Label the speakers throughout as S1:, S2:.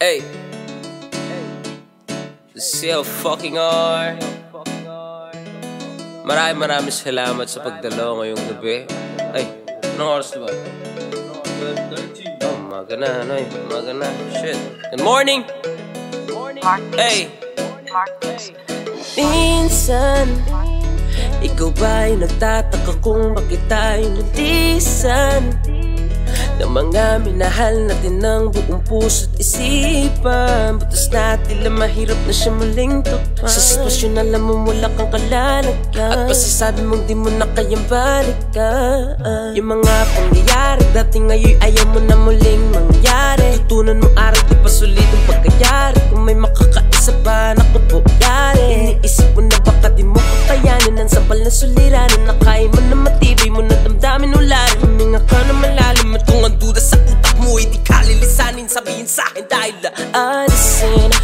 S1: Hey. CL fucking R. Maraming maraming salamat sa pagdalo ngayong gabi. Ay, anong oras na ba? Oh, umaga na, ano eh. Umaga na. Shit. Good morning! Hey!
S2: Minsan Ikaw ba'y nagtataka kung bakit tayo nalisan Ng mga minahal natin ng buong puso't isipan Butas natin lang mahirap na siya muling tukpan Sa sitwasyon alam mo wala kang kalalagan. At pasasabi mong di mo na kayang balikan. Yung mga pangyayari dati ngayon ayaw mo na muling mangyari. Tutunan mo aral di pa sulit ang pagkayari. Kung may makakaisa pa na kumpuyari Iniisip mo na baka di mo kakayanin Ang sampal na suliranin. na sa akin dahil na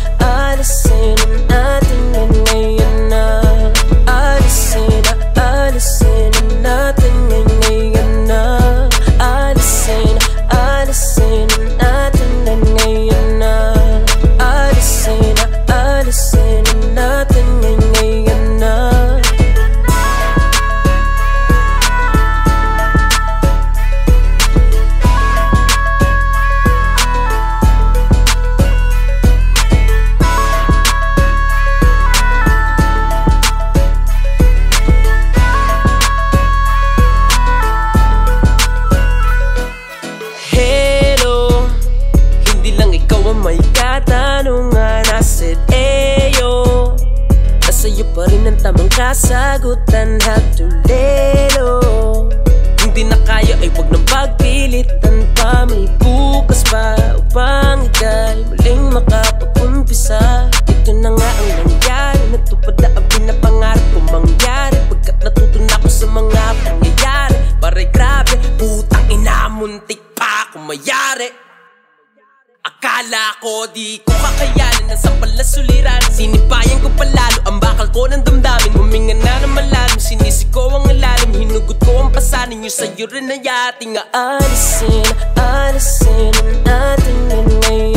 S2: tamang kasagutan Have to lelo Hindi na kaya ay wag nang pagpilitan pa. May bukas pa upang ikay Muling makapag-umpisa. Ito na nga ang nangyari. Natupad na ang pinapangarap kong mangyari. Pagkat natuto na ako sa mga pangyayari. Paray grabe, putang ina Muntik pa akong mayari. Akala ko di ko kakayanin Ang sampal na suliran Sinipayan ko palalo Ang bakal ko ng damdamin Alalahanin nyo sa'yo rin ay ating aalisin Alisin natin yun ngayon